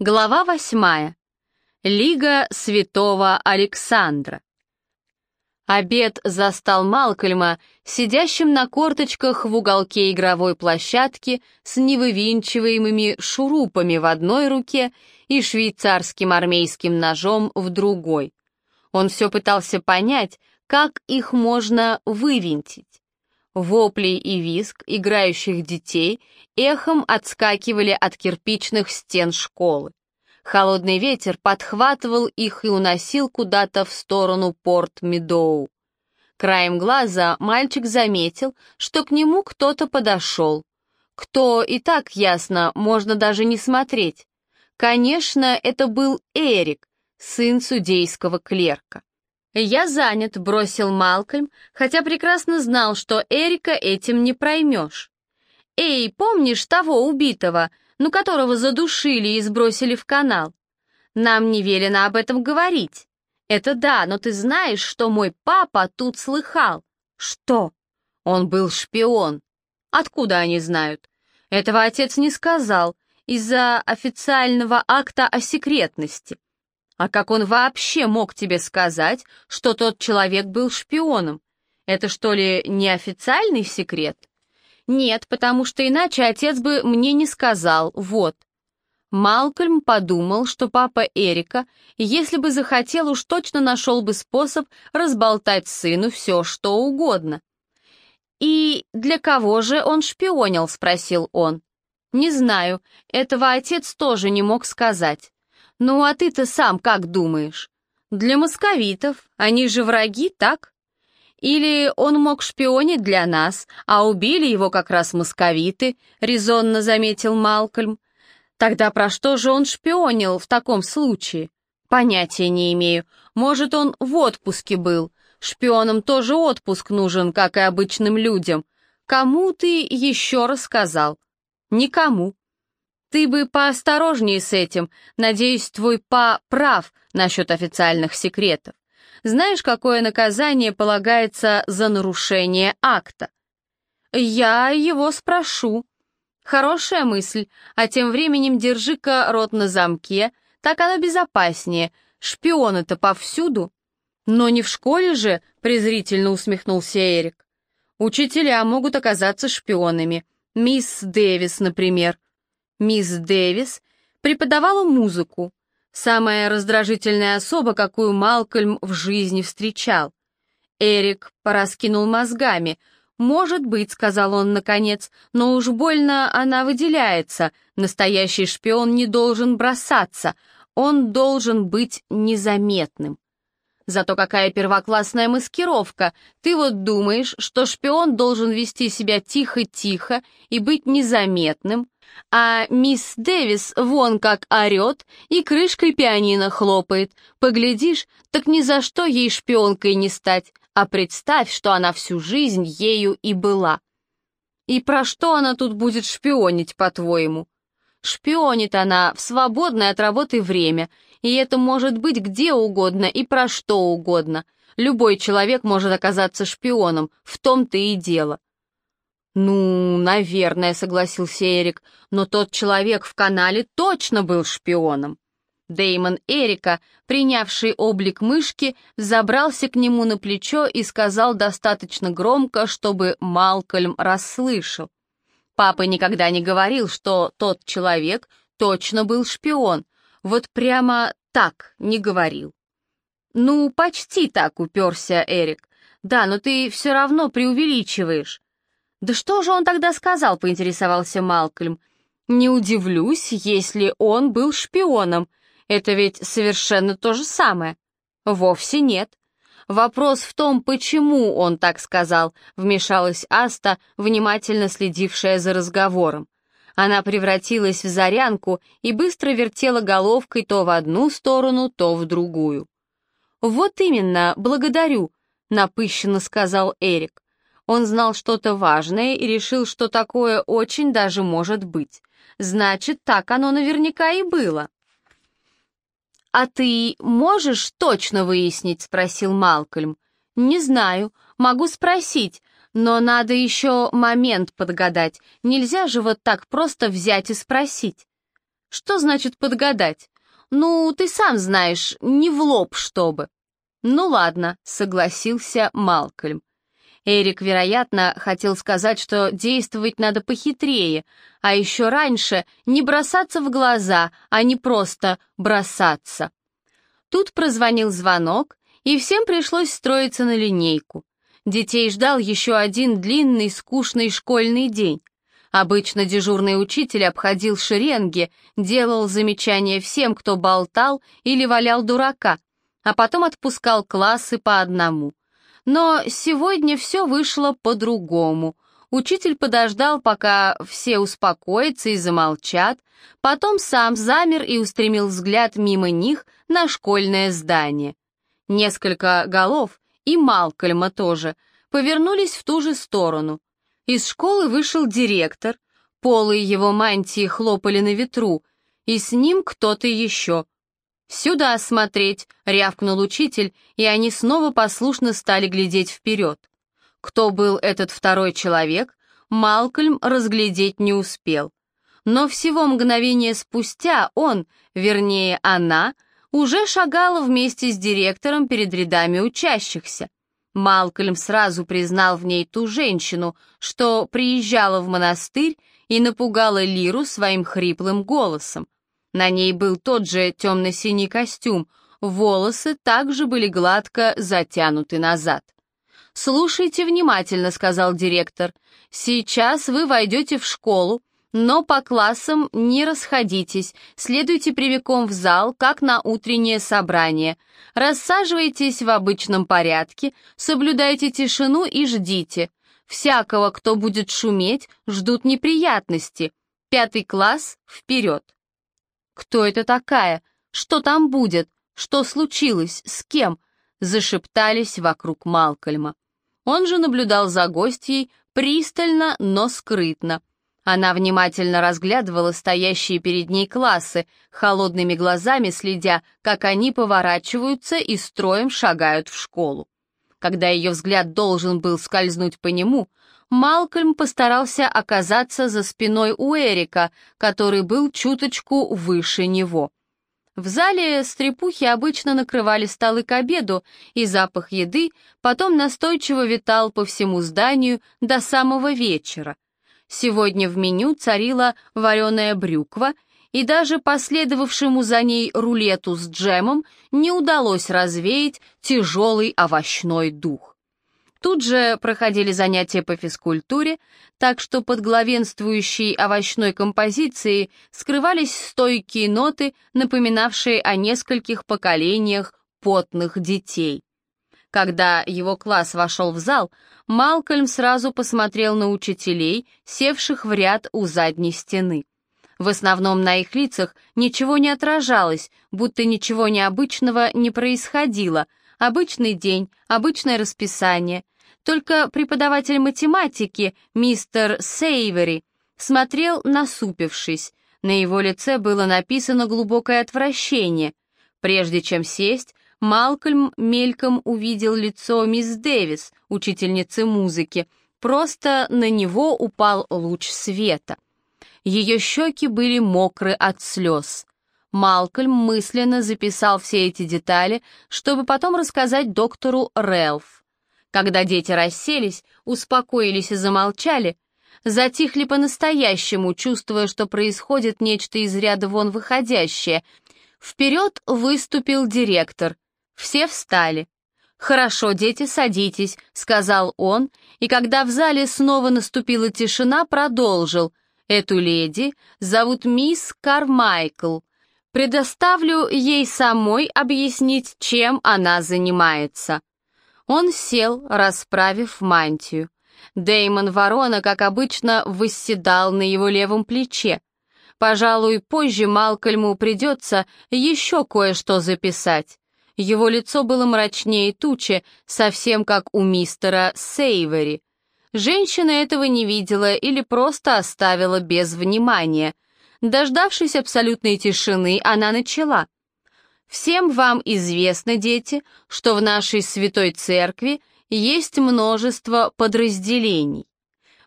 Глава восьмая. Лига святого Александра. Обед застал Малкольма, сидящим на корточках в уголке игровой площадки с невывинчиваемыми шурупами в одной руке и швейцарским армейским ножом в другой. Он все пытался понять, как их можно вывинтить. Вопли и визг играющих детей эхом отскакивали от кирпичных стен школы. Холодный ветер подхватывал их и уносил куда-то в сторону Порт-Медоу. Краем глаза мальчик заметил, что к нему кто-то подошел. Кто и так ясно, можно даже не смотреть. Конечно, это был Эрик, сын судейского клерка. «Я занят», — бросил Малкольм, хотя прекрасно знал, что Эрика этим не проймешь. «Эй, помнишь того убитого, ну которого задушили и сбросили в канал? Нам не велено об этом говорить. Это да, но ты знаешь, что мой папа тут слыхал. Что? Он был шпион. Откуда они знают? Этого отец не сказал, из-за официального акта о секретности. А как он вообще мог тебе сказать, что тот человек был шпионом? Это что ли неофициальный секрет? Нет, потому что иначе отец бы мне не сказал, вот. Малкольм подумал, что папа Эрика, если бы захотел, уж точно нашел бы способ разболтать сыну все, что угодно. «И для кого же он шпионил?» — спросил он. «Не знаю, этого отец тоже не мог сказать. «Ну а ты-то сам как думаешь? Для московитов, они же враги, так? Или он мог шпионить для нас, а убили его как раз московиты», — резонно заметил Малкольм. «Тогда про что же он шпионил в таком случае?» «Понятия не имею. Может, он в отпуске был. Шпионам тоже отпуск нужен, как и обычным людям. Кому ты еще рассказал?» «Никому. Ты бы поосторожнее с этим. Надеюсь, твой па прав насчет официальных секретов. Знаешь, какое наказание полагается за нарушение акта? Я его спрошу. Хорошая мысль, а тем временем держи-ка рот на замке, так оно безопаснее. Шпионы-то повсюду. Но не в школе же, презрительно усмехнулся Эрик. Учителя могут оказаться шпионами. Мисс Дэвис, например. Мисс Дэвис преподавала музыку, самая раздражительная особа, какую Малкольм в жизни встречал. Эрик пораскинул мозгами. «Может быть», — сказал он наконец, — «но уж больно она выделяется. Настоящий шпион не должен бросаться, он должен быть незаметным». Зато какая первоклассная маскировка. Ты вот думаешь, что шпион должен вести себя тихо-тихо и быть незаметным, а мисс Дэвис вон как орет и крышкой пианино хлопает. Поглядишь, так ни за что ей шпионкой не стать, а представь, что она всю жизнь ею и была. И про что она тут будет шпионить, по-твоему? Шпионит она в свободное от работы время, и это может быть где угодно и про что угодно. Любой человек может оказаться шпионом, в том-то и дело. «Ну, наверное», — согласился Эрик, «но тот человек в канале точно был шпионом». Деймон Эрика, принявший облик мышки, забрался к нему на плечо и сказал достаточно громко, чтобы Малкольм расслышал. Папа никогда не говорил, что тот человек точно был шпион, вот прямо так не говорил. «Ну, почти так», — уперся Эрик. «Да, но ты все равно преувеличиваешь». «Да что же он тогда сказал?» — поинтересовался Малкольм. «Не удивлюсь, если он был шпионом. Это ведь совершенно то же самое». «Вовсе нет. Вопрос в том, почему он так сказал», — вмешалась Аста, внимательно следившая за разговором. Она превратилась в зарянку и быстро вертела головкой то в одну сторону, то в другую. «Вот именно, благодарю», — напыщенно сказал Эрик. Он знал что-то важное и решил, что такое очень даже может быть. Значит, так оно наверняка и было. «А ты можешь точно выяснить?» — спросил Малкольм. «Не знаю. Могу спросить, но надо еще момент подгадать. Нельзя же вот так просто взять и спросить». Что значит подгадать? Ну, ты сам знаешь, не в лоб, чтобы. Ну ладно, согласился Малкольм. Эрик, вероятно, хотел сказать, что действовать надо похитрее, а еще раньше не бросаться в глаза, а не просто бросаться. Тут прозвонил звонок, и всем пришлось строиться на линейку. Детей ждал еще один длинный, скучный школьный день. Обычно дежурный учитель обходил шеренги, делал замечания всем, кто болтал или валял дурака, а потом отпускал классы по одному. Но сегодня все вышло по-другому. Учитель подождал, пока все успокоятся и замолчат, потом сам замер и устремил взгляд мимо них на школьное здание. Несколько голов, и Малкольма тоже, повернулись в ту же сторону. Из школы вышел директор, полы его мантии хлопали на ветру, и с ним кто-то еще. «Сюда смотреть!» — рявкнул учитель, и они снова послушно стали глядеть вперед. Кто был этот второй человек, Малкольм разглядеть не успел. Но всего мгновение спустя он, вернее она, уже шагала вместе с директором перед рядами учащихся. Малкольм сразу признал в ней ту женщину, что приезжала в монастырь и напугала Лиру своим хриплым голосом. На ней был тот же темно-синий костюм, волосы также были гладко затянуты назад. «Слушайте внимательно», — сказал директор. «Сейчас вы войдете в школу, но по классам не расходитесь, следуйте прямиком в зал, как на утреннее собрание. Рассаживайтесь в обычном порядке, соблюдайте тишину и ждите. Всякого, кто будет шуметь, ждут неприятности. Пятый класс, вперед. Кто это такая? Что там будет? Что случилось? С кем? Зашептались вокруг Малкольма. Он же наблюдал за гостьей пристально, но скрытно. Она внимательно разглядывала стоящие перед ней классы, холодными глазами следя, как они поворачиваются и строем шагают в школу. Когда ее взгляд должен был скользнуть по нему, Малкольм постарался оказаться за спиной у Эрика, который был чуточку выше него. В зале стрепухи обычно накрывали столы к обеду, и запах еды потом настойчиво витал по всему зданию до самого вечера. Сегодня в меню царила вареная брюква, и даже последовавшему за ней рулету с джемом не удалось развеять тяжелый овощной дух. Тут же проходили занятия по физкультуре, так что под главенствующей овощной композицией скрывались стойкие ноты, напоминавшие о нескольких поколениях потных детей. Когда его класс вошел в зал, Малкольм сразу посмотрел на учителей, севших в ряд у задней стены. В основном на их лицах ничего не отражалось, будто ничего необычного не происходило. Обычный день, обычное расписание. Только преподаватель математики, мистер Сейвери, смотрел насупившись. На его лице было написано глубокое отвращение. Прежде чем сесть, Малкольм мельком увидел лицо мисс Дэвис, учительницы музыки. Просто на него упал луч света. Ее щеки были мокры от слез. Малкольм мысленно записал все эти детали, чтобы потом рассказать доктору Рэлф. Когда дети расселись, успокоились и замолчали, затихли по-настоящему, чувствуя, что происходит нечто из ряда вон выходящее, вперед выступил директор — все встали. «Хорошо, дети, садитесь», — сказал он, и когда в зале снова наступила тишина, продолжил. «Эту леди зовут мисс Кармайкл. Предоставлю ей самой объяснить, чем она занимается». Он сел, расправив мантию. Деймон Ворона, как обычно, восседал на его левом плече. Пожалуй, позже Малкольму придется еще кое-что записать. Его лицо было мрачнее тучи, совсем как у мистера Сейвери. Женщина этого не видела или просто оставила без внимания. Дождавшись абсолютной тишины, она начала. «Всем вам известно, дети, что в нашей святой церкви есть множество подразделений.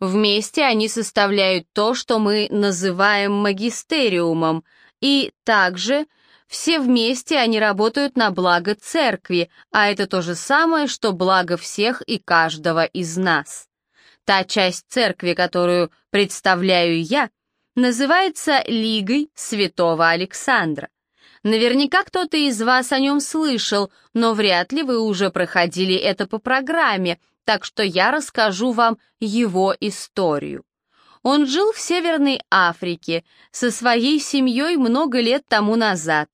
Вместе они составляют то, что мы называем магистериумом, И также все вместе они работают на благо церкви, а это то же самое, что благо всех и каждого из нас. Та часть церкви, которую представляю я, называется Лигой Святого Александра. Наверняка кто-то из вас о нем слышал, но вряд ли вы уже проходили это по программе, так что я расскажу вам его историю. Он жил в Северной Африке со своей семьей много лет тому назад.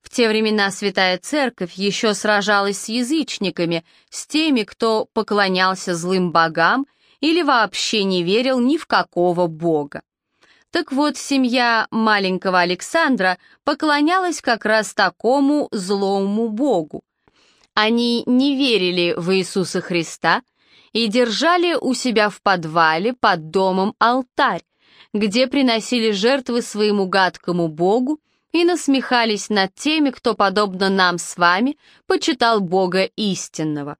В те времена Святая Церковь еще сражалась с язычниками, с теми, кто поклонялся злым богам или вообще не верил ни в какого бога. Так вот, семья маленького Александра поклонялась как раз такому злому богу. Они не верили в Иисуса Христа и держали у себя в подвале под домом алтарь, где приносили жертвы своему гадкому богу и насмехались над теми, кто, подобно нам с вами, почитал Бога истинного.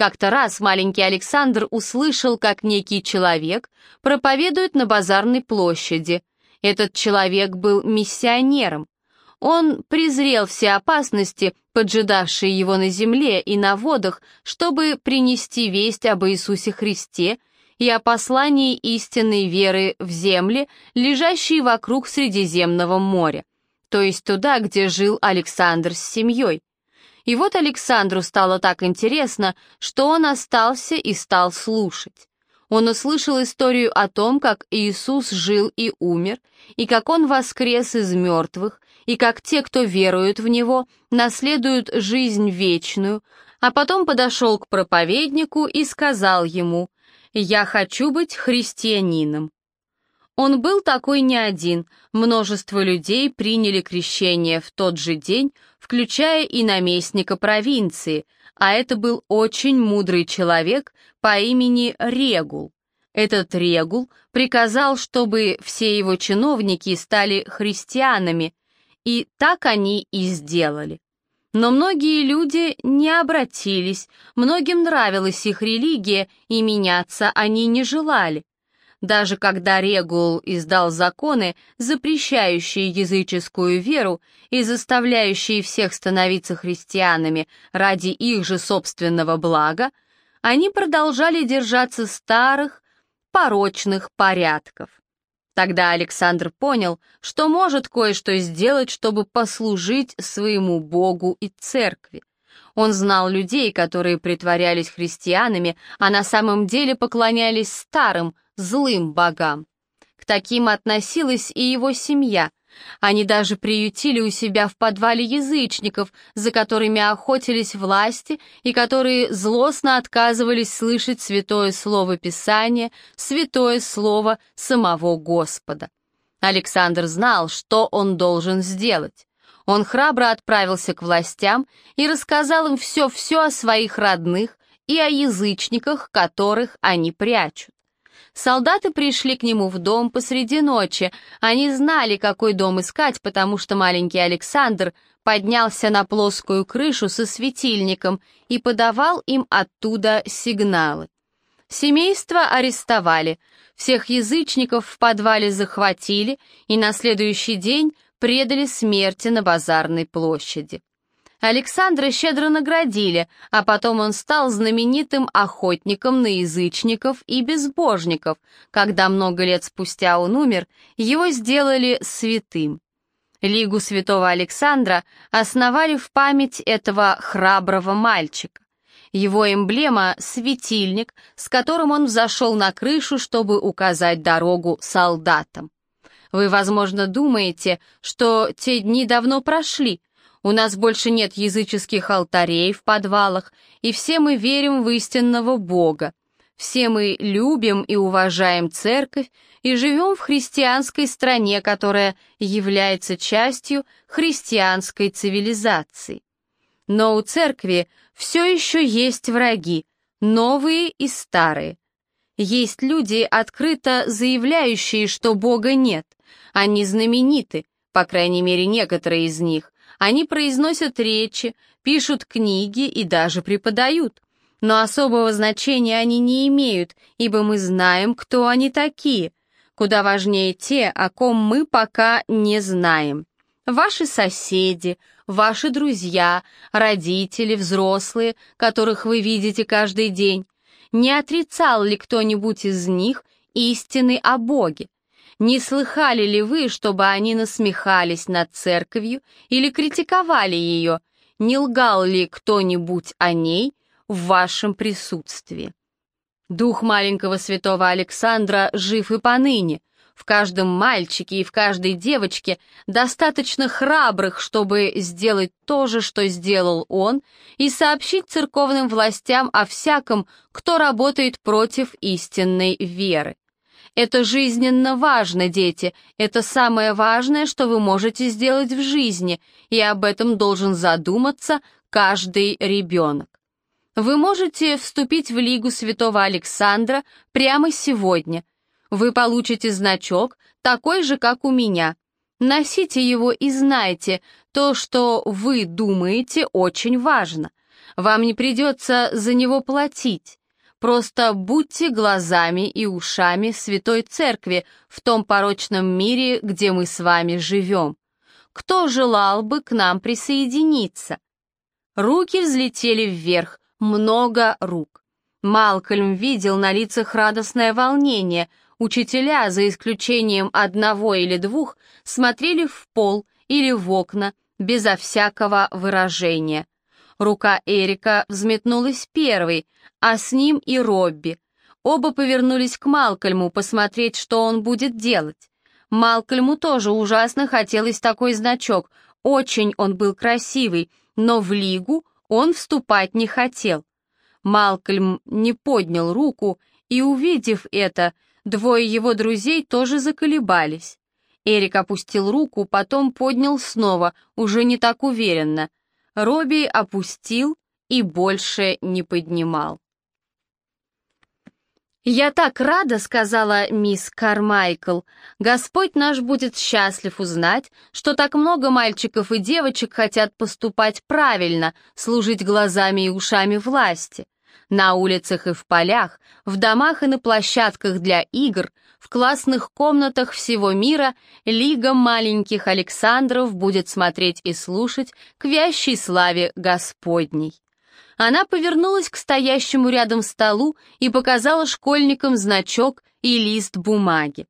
Как-то раз маленький Александр услышал, как некий человек проповедует на базарной площади. Этот человек был миссионером. Он презрел все опасности, поджидавшие его на земле и на водах, чтобы принести весть об Иисусе Христе и о послании истинной веры в земле, лежащей вокруг Средиземного моря, то есть туда, где жил Александр с семьей. И вот Александру стало так интересно, что он остался и стал слушать. Он услышал историю о том, как Иисус жил и умер, и как Он воскрес из мертвых, и как те, кто верует в Него, наследуют жизнь вечную, а потом подошел к проповеднику и сказал ему, «Я хочу быть христианином». Он был такой не один, множество людей приняли крещение в тот же день, включая и наместника провинции, а это был очень мудрый человек по имени Регул. Этот Регул приказал, чтобы все его чиновники стали христианами, и так они и сделали. Но многие люди не обратились, многим нравилась их религия, и меняться они не желали. Даже когда Регул издал законы, запрещающие языческую веру и заставляющие всех становиться христианами ради их же собственного блага, они продолжали держаться старых, порочных порядков. Тогда Александр понял, что может кое-что сделать, чтобы послужить своему Богу и церкви. Он знал людей, которые притворялись христианами, а на самом деле поклонялись старым, злым богам. К таким относилась и его семья. Они даже приютили у себя в подвале язычников, за которыми охотились власти и которые злостно отказывались слышать святое слово Писания, святое слово самого Господа. Александр знал, что он должен сделать. Он храбро отправился к властям и рассказал им все-все о своих родных и о язычниках, которых они прячут. Солдаты пришли к нему в дом посреди ночи. Они знали, какой дом искать, потому что маленький Александр поднялся на плоскую крышу со светильником и подавал им оттуда сигналы. Семейство арестовали, всех язычников в подвале захватили и на следующий день предали смерти на базарной площади. Александра щедро наградили, а потом он стал знаменитым охотником на язычников и безбожников. Когда много лет спустя он умер, его сделали святым. Лигу святого Александра основали в память этого храброго мальчика. Его эмблема — светильник, с которым он взошел на крышу, чтобы указать дорогу солдатам. Вы, возможно, думаете, что те дни давно прошли, у нас больше нет языческих алтарей в подвалах, и все мы верим в истинного Бога. Все мы любим и уважаем церковь и живем в христианской стране, которая является частью христианской цивилизации. Но у церкви все еще есть враги, новые и старые. Есть люди, открыто заявляющие, что Бога нет. Они знамениты, по крайней мере некоторые из них, они произносят речи, пишут книги и даже преподают. Но особого значения они не имеют, ибо мы знаем, кто они такие. Куда важнее те, о ком мы пока не знаем. Ваши соседи, ваши друзья, родители, взрослые, которых вы видите каждый день. Не отрицал ли кто-нибудь из них истины о Боге? Не слыхали ли вы, чтобы они насмехались над церковью или критиковали ее? Не лгал ли кто-нибудь о ней в вашем присутствии? Дух маленького святого Александра жив и поныне, в каждом мальчике и в каждой девочке достаточно храбрых, чтобы сделать то же, что сделал он, и сообщить церковным властям о всяком, кто работает против истинной веры. Это жизненно важно, дети, это самое важное, что вы можете сделать в жизни, и об этом должен задуматься каждый ребенок. Вы можете вступить в Лигу Святого Александра прямо сегодня, вы получите значок, такой же, как у меня. Носите его и знайте, то, что вы думаете, очень важно. Вам не придется за него платить. Просто будьте глазами и ушами Святой Церкви в том порочном мире, где мы с вами живем. Кто желал бы к нам присоединиться? Руки взлетели вверх, много рук. Малкольм видел на лицах радостное волнение, Учителя, за исключением одного или двух, смотрели в пол или в окна, безо всякого выражения. Рука Эрика взметнулась первой, а с ним и Робби. Оба повернулись к Малкольму посмотреть, что он будет делать. Малкольму тоже ужасно хотелось такой значок, очень он был красивый, но в лигу он вступать не хотел. Малкольм не поднял руку, и, увидев это, Двое его друзей тоже заколебались. Эрик опустил руку, потом поднял снова, уже не так уверенно. Робби опустил и больше не поднимал. «Я так рада», — сказала мисс Кармайкл. «Господь наш будет счастлив узнать, что так много мальчиков и девочек хотят поступать правильно, служить глазами и ушами власти. На улицах и в полях, в домах и на площадках для игр, в классных комнатах всего мира Лига маленьких Александров будет смотреть и слушать к вящей славе Господней. Она повернулась к стоящему рядом столу и показала школьникам значок и лист бумаги.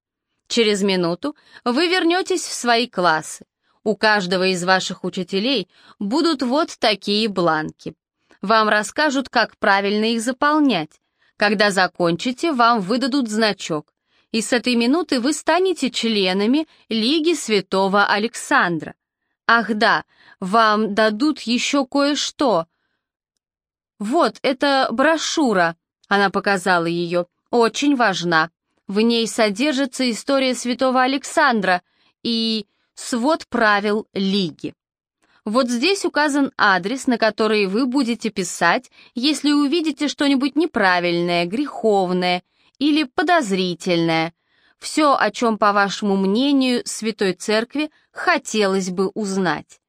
Через минуту вы вернетесь в свои классы. У каждого из ваших учителей будут вот такие бланки. Вам расскажут, как правильно их заполнять. Когда закончите, вам выдадут значок. И с этой минуты вы станете членами Лиги Святого Александра. Ах да, вам дадут еще кое-что. Вот, это брошюра, она показала ее, очень важна. В ней содержится история святого Александра и свод правил Лиги. Вот здесь указан адрес, на который вы будете писать, если увидите что-нибудь неправильное, греховное или подозрительное. Все, о чем, по вашему мнению, Святой Церкви хотелось бы узнать.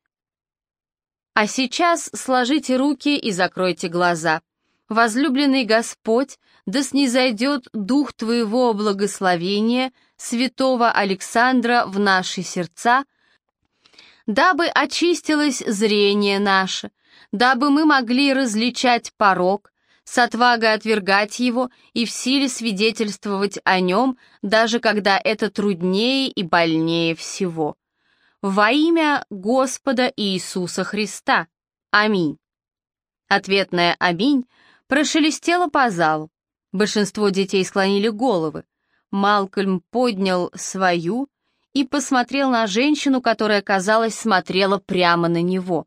А сейчас сложите руки и закройте глаза. Возлюбленный Господь, да снизойдет дух Твоего благословения, святого Александра в наши сердца — дабы очистилось зрение наше, дабы мы могли различать порог, с отвагой отвергать его и в силе свидетельствовать о нем, даже когда это труднее и больнее всего. Во имя Господа Иисуса Христа. Аминь. Ответное «Аминь» прошелестело по залу. Большинство детей склонили головы. Малкольм поднял свою, и посмотрел на женщину, которая, казалось, смотрела прямо на него.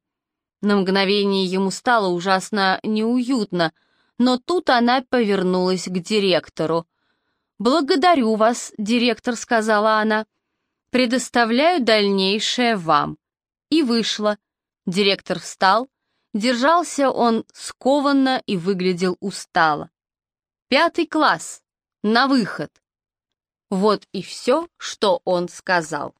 На мгновение ему стало ужасно неуютно, но тут она повернулась к директору. «Благодарю вас, директор», — сказала она. «Предоставляю дальнейшее вам». И вышла. Директор встал. Держался он скованно и выглядел устало. «Пятый класс. На выход». Вот и все, что он сказал.